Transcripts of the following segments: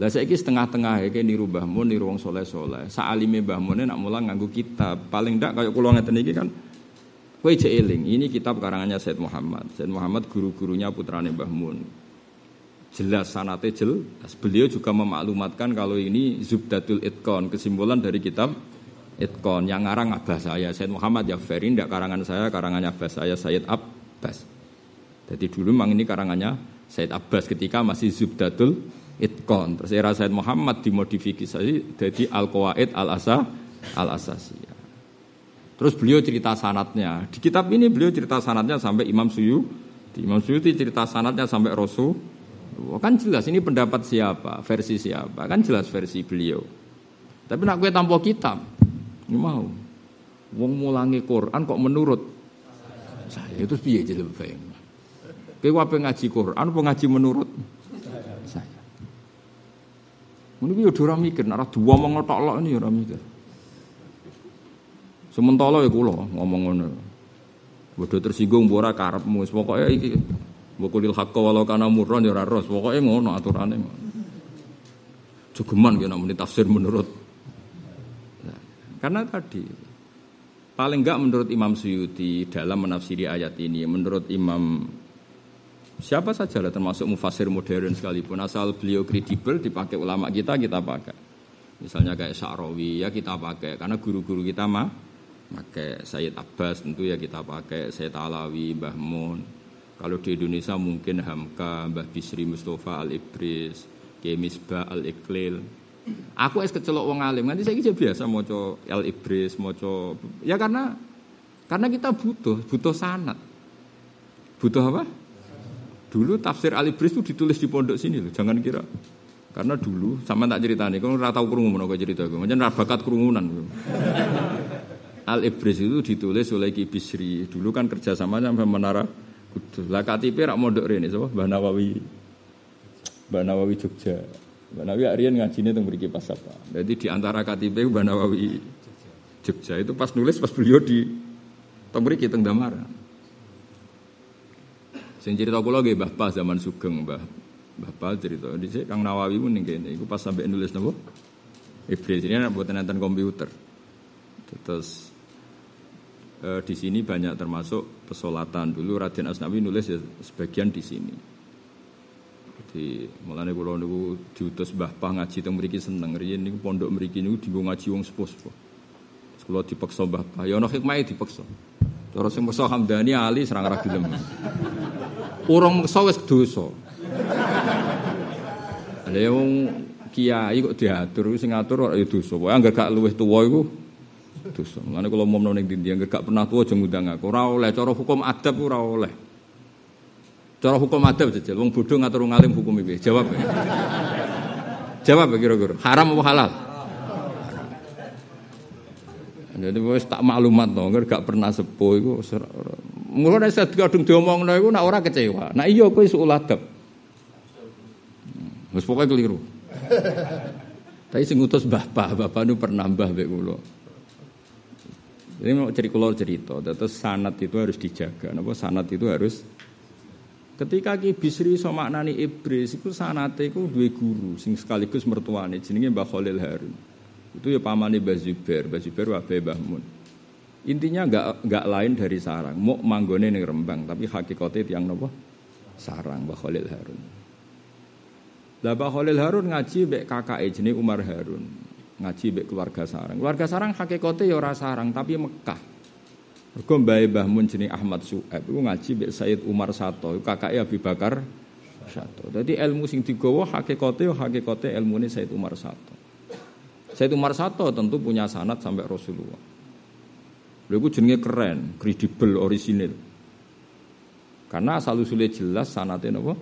Lah saiki setengah-tengah ya niru Mbah Mun, niru wong soleh-soleh. Saalime Mbah Mun nak mulang nganggo kitab. Paling ndak kaya kula ngeten iki kan kowe jek eling. Ini kitab karangannya Said Muhammad. Said Muhammad guru-gurunya putrane Mbah Mun. Jelas sanate jelas. Beliau juga memaklumatkan kalau ini Zubdatul Itqan, kesimpulan dari kitab Itqan yang ngarang Abbas saya Said Muhammad Jafarin, tidak karangan saya, karangannya Abbas saya Said Abbas. Jadi dulu memang ini karangannya Said Abbas ketika masih Zubdatul Itqan. Terus era Said Muhammad dimodifikasi jadi Al-Qawaid Al-Asa Al-Asasiyah. Terus beliau cerita sanatnya. Di kitab ini beliau cerita sanatnya sampai Imam Suyu. Di Imam Suyuti cerita sanatnya sampai Rasul. Kan jelas ini pendapat siapa, versi siapa. Kan jelas versi beliau. Tapi nak gue tanpa kitab, ini mau. Wong mulangi Quran kok menurut saya itu piye jadi bayang. Apa ngaji Quran apa ngaji menurut ini yo ora mikir, nek mau ngotok lok ini ora mikir. Sementara ya kula ngomong ngono. Bodoh tersinggung ora karepmu, pokoke iki Bukulil hakka walau kana murran ya ora ros, pokoke ngono aturane. Jogeman ya namanya tafsir menurut. karena tadi paling enggak menurut Imam Suyuti dalam menafsiri ayat ini, menurut Imam Siapa saja termasuk mufasir modern sekalipun asal beliau kredibel dipakai ulama kita kita pakai. Misalnya kayak Syarawi ya kita pakai karena guru-guru kita mah pakai Sayyid Abbas tentu ya kita pakai Sayyid Alawi, Mbah Mun. Kalau di Indonesia mungkin Hamka, Mbah Bisri Mustafa Al-Ibris, Kiai Misbah Al-Iqlil. Aku es kecelok wong alim, nanti saya biasa mau Al-Ibris, mau ya karena karena kita butuh, butuh sanat. Butuh apa? Dulu tafsir Ali Bris itu ditulis di pondok sini loh, jangan kira. Karena dulu sama tak cerita nih, kalau tahu kerumunan aku cerita gue, macam bakat kerumunan. Al Ibris itu ditulis oleh Ki Bisri. Dulu kan kerjasama sampai Menara Kudus. Lah KTP rak mondok rene sapa? Mbah Nawawi. Mbah Nawawi Jogja. Mbah Nawawi Aryan ngajine teng mriki pas apa. Jadi di antara KTP Mbah Nawawi Jogja itu pas nulis pas beliau di teng mriki teng Damar. Sing cerita kula nggih Mbah Pas zaman Sugeng, Mbah. Mbah Pas cerita dhisik Kang Nawawi pun ning kene iku pas sampai nulis napa? Iblis ini anak buatan nonton komputer. Terus eh, di sini banyak termasuk pesolatan dulu Raden Asnawi nulis ya sebagian di sini. Jadi mulane kula niku diutus Mbah Pah ngaji teng mriki seneng riyen niku pondok mriki niku dienggo ngaji wong sepuh-sepuh. Kula dipaksa Mbah Pah, ya ana hikmahe dipaksa. Cara sing meksa Hamdani ali serang ra. Urung meksa wis dosa. Lah wong kiai kok diatur sing ngatur ora ya dosa. Pokoke anggere gak luwih tuwa iku dosa. Mulane kula umumno ning ndi anggere gak pernah tuwa aja ngundang aku. Ora oleh cara hukum adab ora oleh. Cara hukum adab jajal wong bodho ngatur ngalim hukum iki. Jawab. Jawab kira-kira. Haram apa halal? Jadi wis tak maklumat to, gak pernah sepuh iku Mula nek sak kadung diomongno iku nak ora kecewa. Nak iya kowe iso adab. Wis pokoke keliru. Tapi sing ngutus Mbah Pak, bapak nu pernah mbah mbek kula. Ini mau cerita kula cerita, terus sanat itu harus dijaga. Napa sanat itu harus Ketika Ki Bisri so maknani Ibris iku sanate iku duwe guru sing sekaligus mertuane jenenge Mbah Khalil Harun. Itu ya pamane Mbah Zubair, Mbah Zubair wabe Mbah Mun. Intinya enggak enggak lain dari sarang, mau manggone ning Rembang, tapi hakikate tiang nopo? Sarang Mbah Khalil Harun. Lah Mbah Khalil Harun ngaji mbek kakake jenenge Umar Harun. Ngaji mbek keluarga sarang. Keluarga sarang hakikate ya sarang tapi Mekah. Mergo mbae Mbah Mun jenenge Ahmad Su'aib iku ngaji mbek Sayyid Umar Sato, kakake Abi Bakar Sato. Jadi ilmu sing digawa hakikate ya hakikate ilmune Sayyid Umar Sato. Sayyid Umar Sato tentu punya sanat sampai Rasulullah. Lha jenenge keren, kredibel, orisinil. Karena asal usulnya jelas sanatnya napa?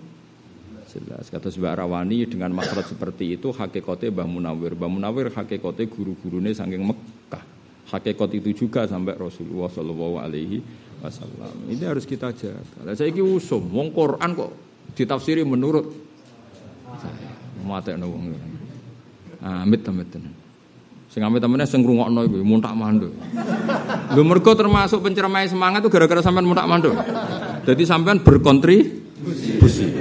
Jelas. Kata Mbak Rawani dengan makhraj seperti itu hakikatnya Mbah Munawir. Mbah Munawir hakikatnya guru-gurune saking Mekah. Hakikat itu juga sampai Rasulullah Shallallahu Alaihi Wasallam. Ini harus kita jaga. Saya ini usum, wong Quran kok ditafsiri menurut saya. Mate wong. Amit amit tenan. Sing ame temene sing iku muntak mandul. Lho mergo termasuk pencermai semangat itu gara-gara sampean muntak mandul. Jadi sampean berkontribusi.